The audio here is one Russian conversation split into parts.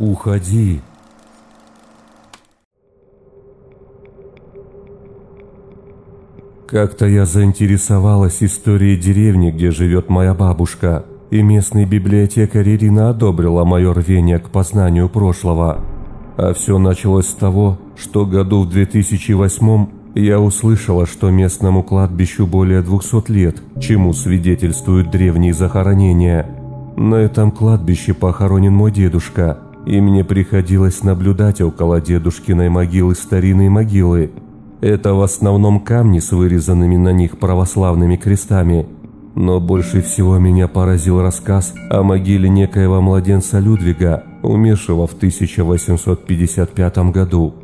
Уходи. Как-то я заинтересовалась историей деревни, где живет моя бабушка, и местный библиотекарь Ирина одобрила мое рвение к познанию прошлого. А все началось с того, что году в 2008 я услышала, что местному кладбищу более 200 лет, чему свидетельствуют древние захоронения. На этом кладбище похоронен мой дедушка, и мне приходилось наблюдать около дедушкиной могилы старинные могилы. Это в основном камни с вырезанными на них православными крестами. Но больше всего меня поразил рассказ о могиле некоего младенца Людвига, умершего в 1855 году.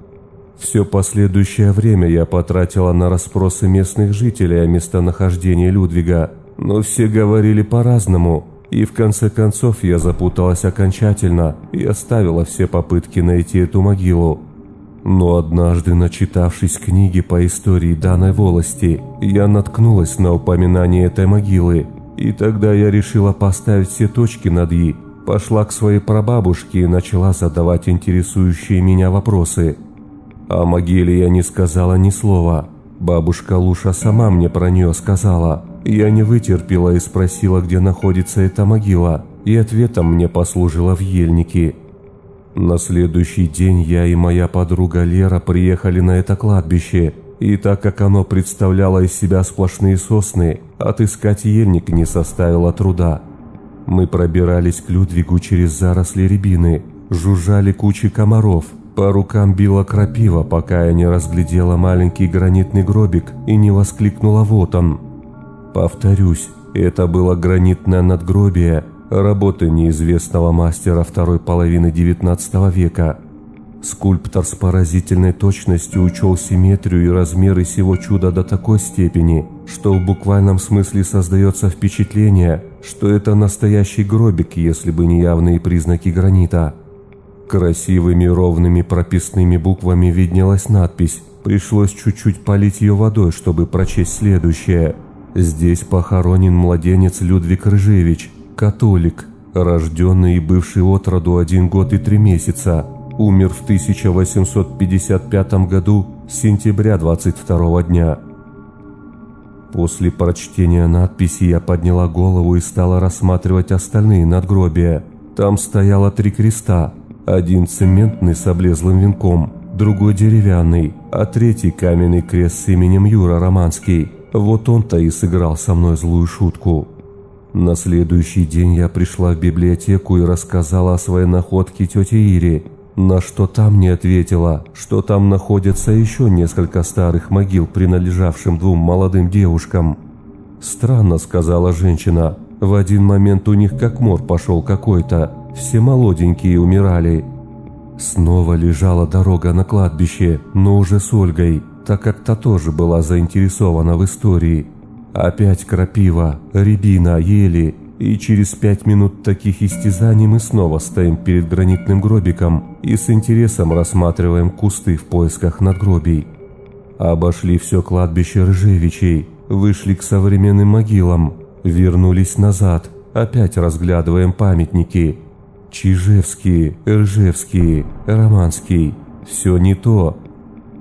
Все последующее время я потратила на расспросы местных жителей о местонахождении Людвига, но все говорили по-разному, и в конце концов я запуталась окончательно и оставила все попытки найти эту могилу. Но однажды, начитавшись книги по истории данной волости, я наткнулась на упоминание этой могилы, и тогда я решила поставить все точки над «и», пошла к своей прабабушке и начала задавать интересующие меня вопросы – о могиле я не сказала ни слова. Бабушка Луша сама мне про нее сказала. Я не вытерпела и спросила, где находится эта могила, и ответом мне послужила в ельнике. На следующий день я и моя подруга Лера приехали на это кладбище, и так как оно представляло из себя сплошные сосны, отыскать ельник не составило труда. Мы пробирались к Людвигу через заросли рябины, жужжали кучи комаров – по рукам била крапива, пока я не разглядела маленький гранитный гробик и не воскликнула «Вот он!». Повторюсь, это было гранитное надгробие работы неизвестного мастера второй половины XIX века. Скульптор с поразительной точностью учел симметрию и размеры сего чуда до такой степени, что в буквальном смысле создается впечатление, что это настоящий гробик, если бы не явные признаки гранита. Красивыми ровными прописными буквами виднелась надпись. Пришлось чуть-чуть полить ее водой, чтобы прочесть следующее. Здесь похоронен младенец Людвиг Рыжевич, католик, рожденный и бывший от роду один год и три месяца. Умер в 1855 году, сентября 22 дня. После прочтения надписи я подняла голову и стала рассматривать остальные надгробия. Там стояло три креста – один цементный с облезлым венком, другой деревянный, а третий каменный крест с именем Юра Романский. Вот он-то и сыграл со мной злую шутку. На следующий день я пришла в библиотеку и рассказала о своей находке тете Ире, на что там не ответила, что там находятся еще несколько старых могил, принадлежавшим двум молодым девушкам. «Странно», — сказала женщина, — «в один момент у них как мор пошел какой-то, все молоденькие умирали. Снова лежала дорога на кладбище, но уже с Ольгой, так как та тоже была заинтересована в истории. Опять крапива, рябина, ели, и через пять минут таких истязаний мы снова стоим перед гранитным гробиком и с интересом рассматриваем кусты в поисках надгробий. Обошли все кладбище Ржевичей, вышли к современным могилам, вернулись назад, опять разглядываем памятники – Чижевский, Ржевский, Романский. Все не то.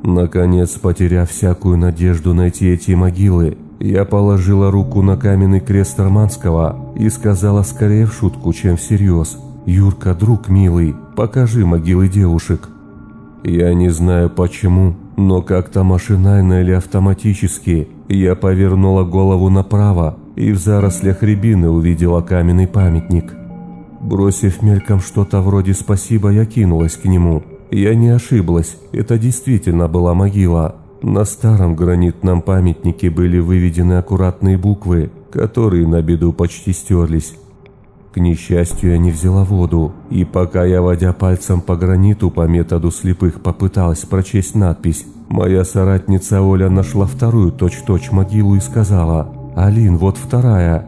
Наконец, потеряв всякую надежду найти эти могилы, я положила руку на каменный крест Романского и сказала скорее в шутку, чем всерьез. «Юрка, друг милый, покажи могилы девушек». Я не знаю почему, но как-то машинально или автоматически я повернула голову направо и в зарослях рябины увидела каменный памятник – Бросив мельком что-то вроде «спасибо», я кинулась к нему. Я не ошиблась, это действительно была могила. На старом гранитном памятнике были выведены аккуратные буквы, которые на беду почти стерлись. К несчастью, я не взяла воду, и пока я, водя пальцем по граниту по методу слепых, попыталась прочесть надпись, моя соратница Оля нашла вторую точь-точь могилу и сказала «Алин, вот вторая».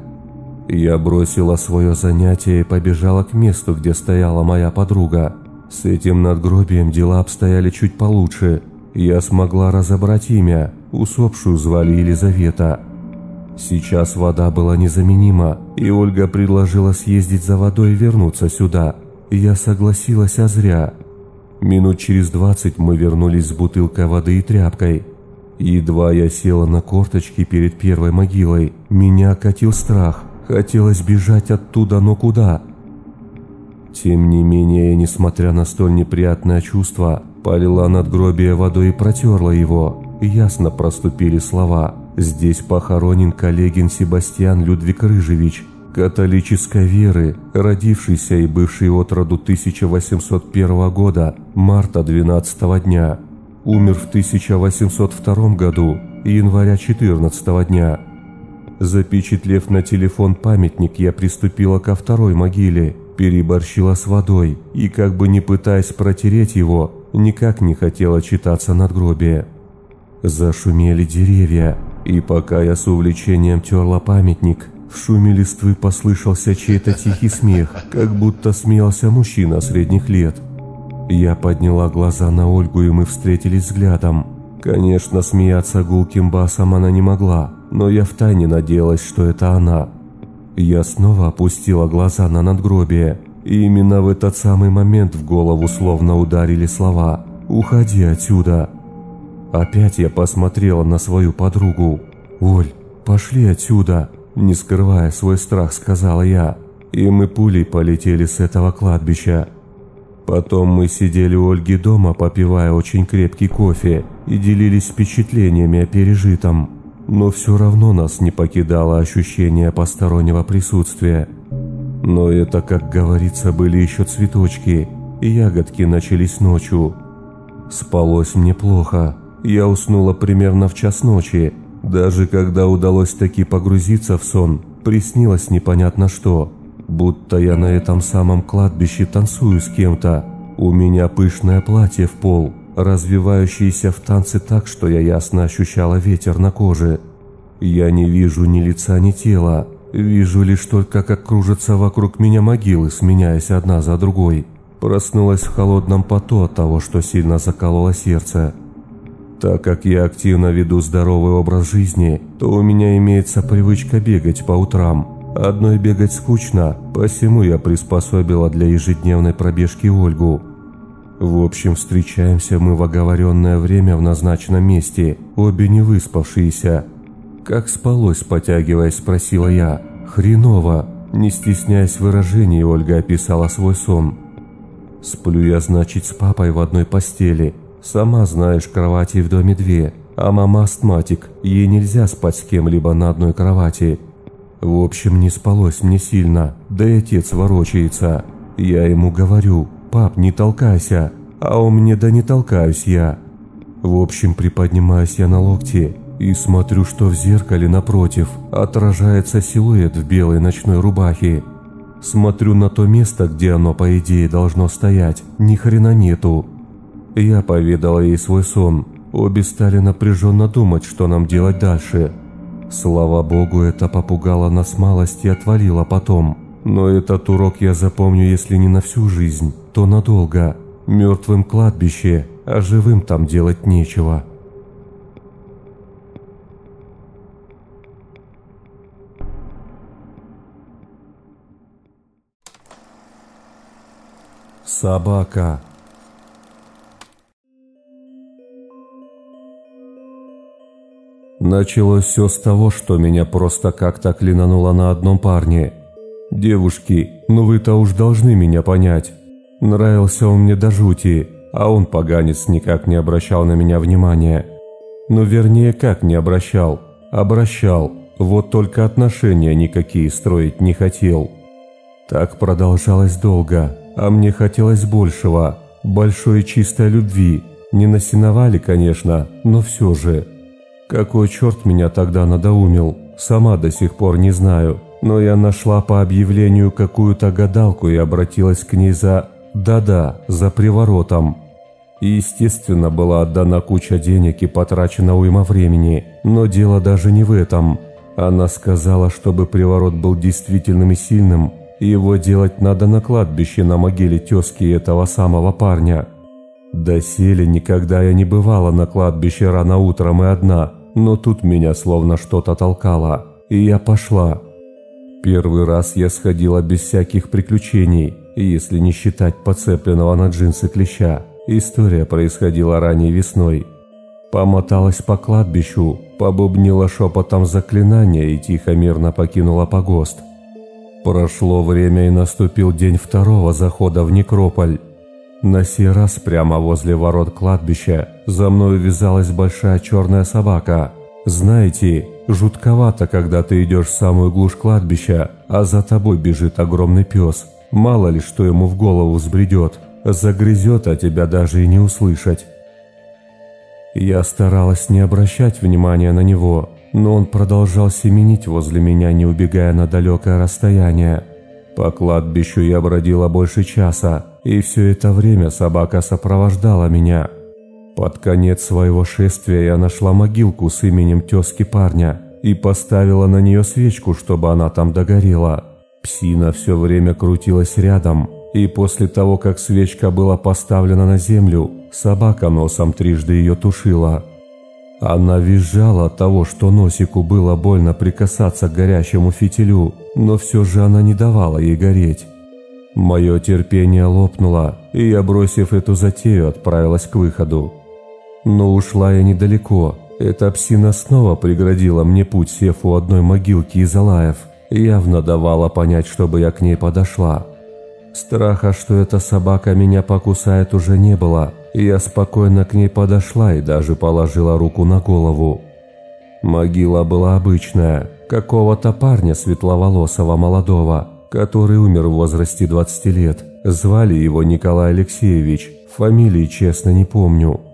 Я бросила свое занятие и побежала к месту, где стояла моя подруга. С этим надгробием дела обстояли чуть получше. Я смогла разобрать имя. Усопшую звали Елизавета. Сейчас вода была незаменима, и Ольга предложила съездить за водой и вернуться сюда. Я согласилась, а зря. Минут через двадцать мы вернулись с бутылкой воды и тряпкой. Едва я села на корточки перед первой могилой, меня окатил страх. Хотелось бежать оттуда, но куда? Тем не менее, несмотря на столь неприятное чувство, полила надгробие водой и протерла его. Ясно проступили слова. Здесь похоронен коллегин Себастьян Людвиг Рыжевич, католической веры, родившийся и бывший от роду 1801 года, марта 12 дня. Умер в 1802 году, января 14 дня. Запечатлев на телефон памятник, я приступила ко второй могиле, переборщила с водой и, как бы не пытаясь протереть его, никак не хотела читаться надгробие. Зашумели деревья, и пока я с увлечением терла памятник, в шуме листвы послышался чей-то тихий смех, как будто смеялся мужчина средних лет. Я подняла глаза на Ольгу, и мы встретились взглядом. Конечно, смеяться гулким басом она не могла, но я втайне надеялась, что это она. Я снова опустила глаза на надгробие, и именно в этот самый момент в голову словно ударили слова «Уходи отсюда». Опять я посмотрела на свою подругу. «Оль, пошли отсюда!» Не скрывая свой страх, сказала я. И мы пулей полетели с этого кладбища. Потом мы сидели у Ольги дома, попивая очень крепкий кофе и делились впечатлениями о пережитом. Но все равно нас не покидало ощущение постороннего присутствия. Но это, как говорится, были еще цветочки, и ягодки начались ночью. Спалось мне плохо. Я уснула примерно в час ночи, даже когда удалось таки погрузиться в сон, приснилось непонятно что. Будто я на этом самом кладбище танцую с кем-то. У меня пышное платье в пол, развивающееся в танце так, что я ясно ощущала ветер на коже. Я не вижу ни лица, ни тела. Вижу лишь только, как кружатся вокруг меня могилы, сменяясь одна за другой. Проснулась в холодном поту от того, что сильно закололо сердце. Так как я активно веду здоровый образ жизни, то у меня имеется привычка бегать по утрам. Одной бегать скучно, посему я приспособила для ежедневной пробежки Ольгу. В общем, встречаемся мы в оговоренное время в назначенном месте, обе не выспавшиеся. «Как спалось?» – потягиваясь, спросила я. «Хреново!» Не стесняясь в выражении, Ольга описала свой сон. «Сплю я, значит, с папой в одной постели, Сама знаешь, кровати в доме две, а мама астматик, ей нельзя спать с кем-либо на одной кровати. В общем, не спалось мне сильно, да и отец ворочается. Я ему говорю, пап, не толкайся, а он мне да не толкаюсь я. В общем, приподнимаюсь я на локте и смотрю, что в зеркале напротив отражается силуэт в белой ночной рубахе. Смотрю на то место, где оно, по идее, должно стоять, ни хрена нету. Я поведала ей свой сон. Обе стали напряженно думать, что нам делать дальше. Слава богу, это попугало нас малость и отвалило потом. Но этот урок я запомню, если не на всю жизнь, то надолго. Мертвым кладбище, а живым там делать нечего. Собака. Началось все с того, что меня просто как-то клинануло на одном парне. «Девушки, ну вы-то уж должны меня понять. Нравился он мне до жути, а он, поганец, никак не обращал на меня внимания. Ну, вернее, как не обращал? Обращал, вот только отношения никакие строить не хотел. Так продолжалось долго, а мне хотелось большего, большой чистой любви. Не насиновали, конечно, но все же». Какой черт меня тогда надоумил, сама до сих пор не знаю. Но я нашла по объявлению какую-то гадалку и обратилась к ней за... Да-да, за приворотом. И, естественно, была отдана куча денег и потрачена уйма времени. Но дело даже не в этом. Она сказала, чтобы приворот был действительным и сильным, его делать надо на кладбище на могиле тезки этого самого парня. Доселе никогда я не бывала на кладбище рано утром и одна, но тут меня словно что-то толкало, и я пошла. Первый раз я сходила без всяких приключений, если не считать подцепленного на джинсы клеща. История происходила ранней весной. Помоталась по кладбищу, побубнила шепотом заклинания и тихо мирно покинула погост. Прошло время и наступил день второго захода в некрополь. На сей раз прямо возле ворот кладбища за мной вязалась большая черная собака. Знаете, жутковато, когда ты идешь в самую глушь кладбища, а за тобой бежит огромный пес. Мало ли, что ему в голову взбредет. Загрызет, а тебя даже и не услышать. Я старалась не обращать внимания на него, но он продолжал семенить возле меня, не убегая на далекое расстояние. По кладбищу я бродила больше часа, и все это время собака сопровождала меня. Под конец своего шествия я нашла могилку с именем тезки парня и поставила на нее свечку, чтобы она там догорела. Псина все время крутилась рядом, и после того, как свечка была поставлена на землю, собака носом трижды ее тушила. Она визжала от того, что носику было больно прикасаться к горящему фитилю, но все же она не давала ей гореть. Мое терпение лопнуло, и я, бросив эту затею, отправилась к выходу. Но ушла я недалеко. Эта псина снова преградила мне путь, сев у одной могилки из Алаев. Явно давала понять, чтобы я к ней подошла. Страха, что эта собака меня покусает, уже не было, я спокойно к ней подошла и даже положила руку на голову. Могила была обычная, какого-то парня светловолосого молодого, который умер в возрасте 20 лет. Звали его Николай Алексеевич, фамилии честно не помню.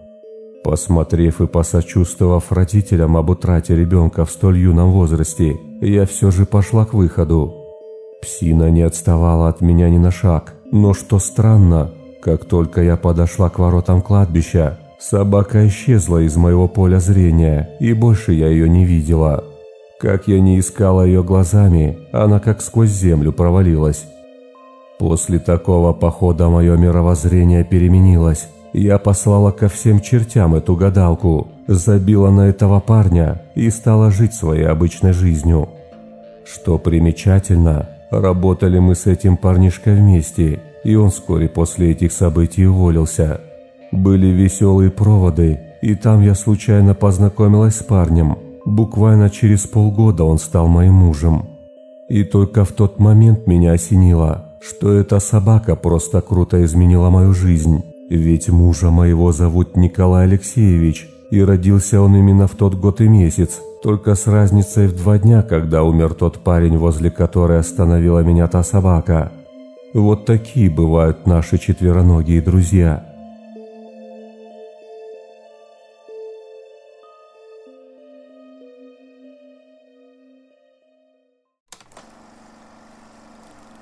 Посмотрев и посочувствовав родителям об утрате ребенка в столь юном возрасте, я все же пошла к выходу. Псина не отставала от меня ни на шаг, но что странно, как только я подошла к воротам кладбища, собака исчезла из моего поля зрения, и больше я ее не видела. Как я не искала ее глазами, она как сквозь землю провалилась. После такого похода мое мировоззрение переменилось. Я послала ко всем чертям эту гадалку, забила на этого парня и стала жить своей обычной жизнью. Что примечательно, работали мы с этим парнишкой вместе – и он вскоре после этих событий уволился. Были веселые проводы, и там я случайно познакомилась с парнем. Буквально через полгода он стал моим мужем. И только в тот момент меня осенило, что эта собака просто круто изменила мою жизнь. Ведь мужа моего зовут Николай Алексеевич, и родился он именно в тот год и месяц, только с разницей в два дня, когда умер тот парень, возле которой остановила меня та собака. Вот такие бывают наши четвероногие друзья.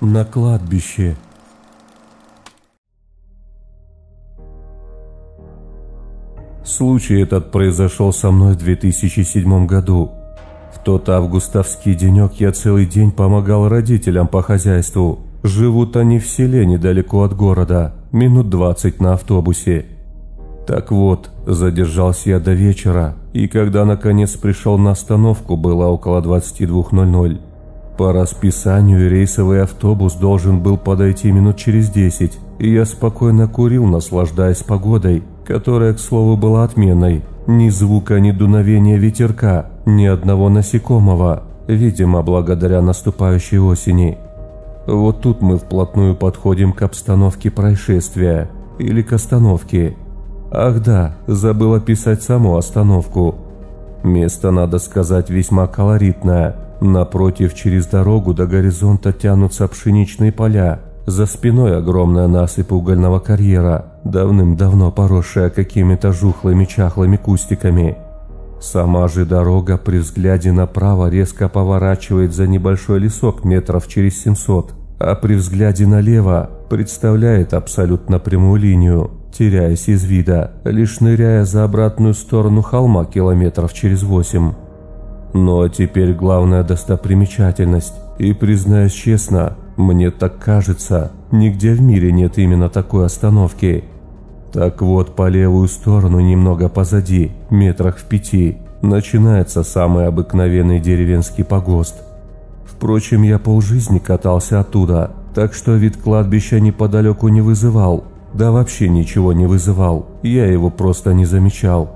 На кладбище. Случай этот произошел со мной в 2007 году. В тот августовский денек я целый день помогал родителям по хозяйству – Живут они в селе недалеко от города, минут двадцать на автобусе. Так вот, задержался я до вечера, и когда наконец пришел на остановку, было около 22.00. По расписанию рейсовый автобус должен был подойти минут через 10, и я спокойно курил, наслаждаясь погодой, которая, к слову, была отменной. Ни звука, ни дуновения ветерка, ни одного насекомого, видимо, благодаря наступающей осени. Вот тут мы вплотную подходим к обстановке происшествия. Или к остановке. Ах да, забыл описать саму остановку. Место, надо сказать, весьма колоритное. Напротив, через дорогу до горизонта тянутся пшеничные поля. За спиной огромная насыпь угольного карьера, давным-давно поросшая какими-то жухлыми чахлыми кустиками. Сама же дорога при взгляде направо резко поворачивает за небольшой лесок метров через 700, а при взгляде налево представляет абсолютно прямую линию, теряясь из вида, лишь ныряя за обратную сторону холма километров через 8. Ну а теперь главная достопримечательность, и признаюсь честно, мне так кажется, нигде в мире нет именно такой остановки – так вот, по левую сторону, немного позади, метрах в пяти, начинается самый обыкновенный деревенский погост. Впрочем, я полжизни катался оттуда, Так что вид кладбища неподалеку не вызывал. Да вообще ничего не вызывал, я его просто не замечал.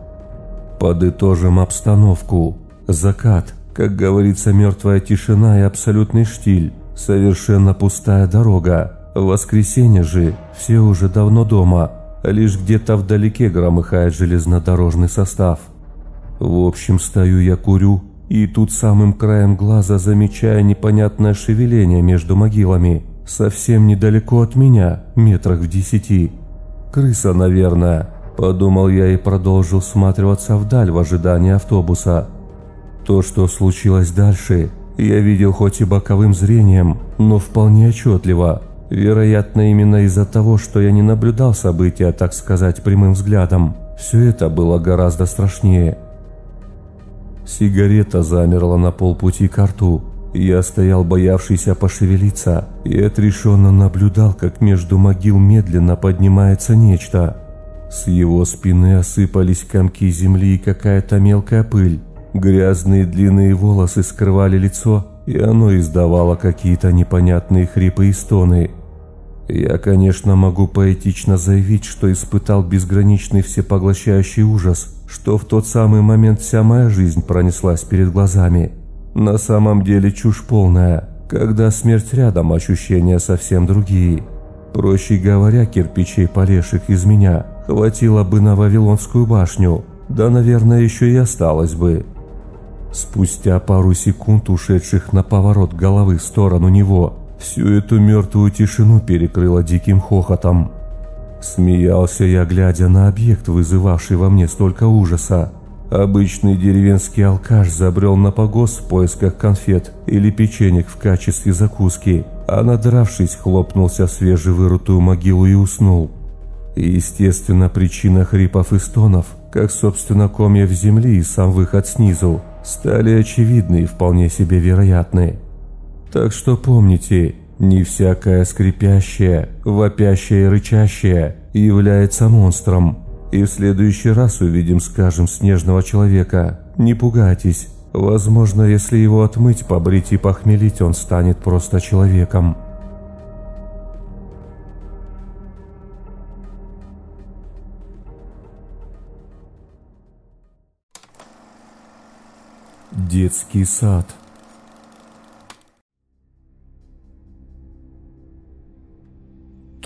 Подытожим обстановку. Закат, как говорится, мертвая тишина и абсолютный штиль. Совершенно пустая дорога. воскресенье же, все уже давно дома. Лишь где-то вдалеке громыхает железнодорожный состав. В общем, стою я курю, и тут самым краем глаза замечаю непонятное шевеление между могилами. Совсем недалеко от меня, метрах в десяти. Крыса, наверное. Подумал я и продолжил всматриваться вдаль в ожидании автобуса. То, что случилось дальше, я видел хоть и боковым зрением, но вполне отчетливо. Вероятно, именно из-за того, что я не наблюдал события, так сказать, прямым взглядом. Все это было гораздо страшнее. Сигарета замерла на полпути к рту. Я стоял, боявшийся пошевелиться, и отрешенно наблюдал, как между могил медленно поднимается нечто. С его спины осыпались комки земли и какая-то мелкая пыль. Грязные длинные волосы скрывали лицо, и оно издавало какие-то непонятные хрипы и стоны. Я, конечно, могу поэтично заявить, что испытал безграничный всепоглощающий ужас, что в тот самый момент вся моя жизнь пронеслась перед глазами. На самом деле чушь полная, когда смерть рядом, ощущения совсем другие. Проще говоря, кирпичей полешек из меня хватило бы на Вавилонскую башню, да, наверное, еще и осталось бы. Спустя пару секунд, ушедших на поворот головы в сторону него, всю эту мертвую тишину перекрыло диким хохотом. Смеялся я, глядя на объект, вызывавший во мне столько ужаса. Обычный деревенский алкаш забрел на погост в поисках конфет или печенек в качестве закуски, а надравшись, хлопнулся в свежевырутую могилу и уснул. естественно, причина хрипов и стонов, как собственно комья в земли и сам выход снизу, стали очевидны и вполне себе вероятны. Так что помните, не всякое скрипящее, вопящее и рычащее является монстром. И в следующий раз увидим, скажем, снежного человека. Не пугайтесь. Возможно, если его отмыть, побрить и похмелить, он станет просто человеком. Детский сад –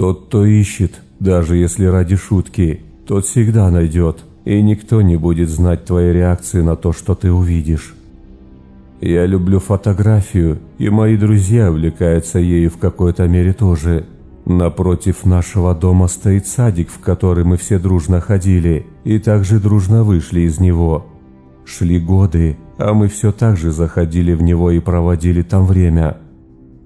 Тот, кто ищет, даже если ради шутки, тот всегда найдет, и никто не будет знать твоей реакции на то, что ты увидишь. Я люблю фотографию, и мои друзья увлекаются ею в какой-то мере тоже. Напротив нашего дома стоит садик, в который мы все дружно ходили, и также дружно вышли из него. Шли годы, а мы все так же заходили в него и проводили там время –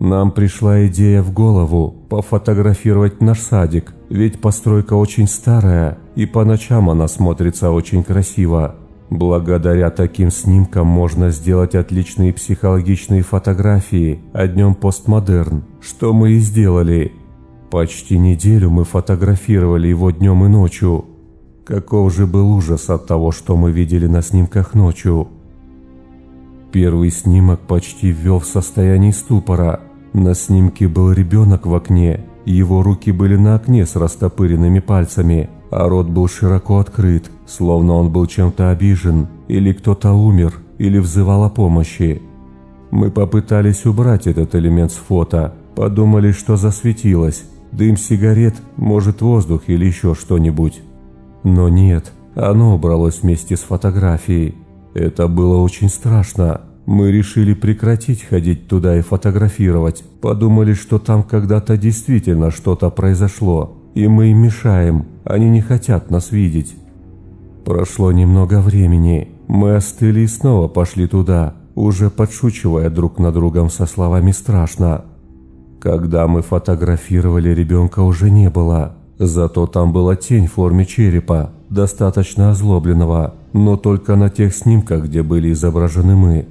нам пришла идея в голову пофотографировать наш садик, ведь постройка очень старая, и по ночам она смотрится очень красиво. Благодаря таким снимкам можно сделать отличные психологичные фотографии, а днем постмодерн, что мы и сделали. Почти неделю мы фотографировали его днем и ночью. Каков же был ужас от того, что мы видели на снимках ночью. Первый снимок почти ввел в состояние ступора. На снимке был ребенок в окне, его руки были на окне с растопыренными пальцами, а рот был широко открыт, словно он был чем-то обижен, или кто-то умер, или взывал о помощи. Мы попытались убрать этот элемент с фото, подумали, что засветилось, дым сигарет, может воздух или еще что-нибудь. Но нет, оно убралось вместе с фотографией. Это было очень страшно. Мы решили прекратить ходить туда и фотографировать. Подумали, что там когда-то действительно что-то произошло, и мы им мешаем, они не хотят нас видеть. Прошло немного времени, мы остыли и снова пошли туда, уже подшучивая друг над другом со словами «страшно». Когда мы фотографировали, ребенка уже не было, зато там была тень в форме черепа, достаточно озлобленного, но только на тех снимках, где были изображены мы.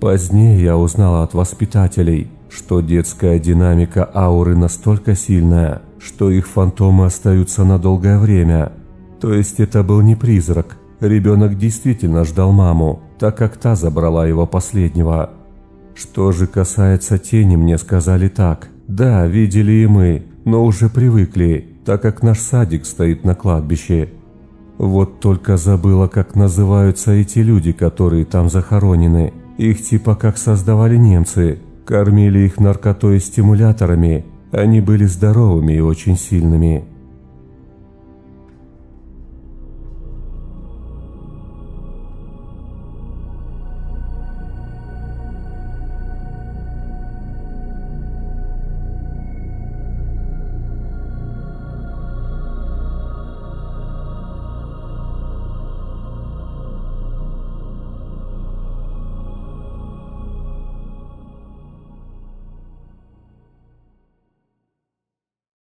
Позднее я узнал от воспитателей, что детская динамика ауры настолько сильная, что их фантомы остаются на долгое время. То есть это был не призрак, ребенок действительно ждал маму, так как та забрала его последнего. Что же касается тени, мне сказали так. Да, видели и мы, но уже привыкли, так как наш садик стоит на кладбище. Вот только забыла, как называются эти люди, которые там захоронены. Их типа как создавали немцы. Кормили их наркотой и стимуляторами. Они были здоровыми и очень сильными.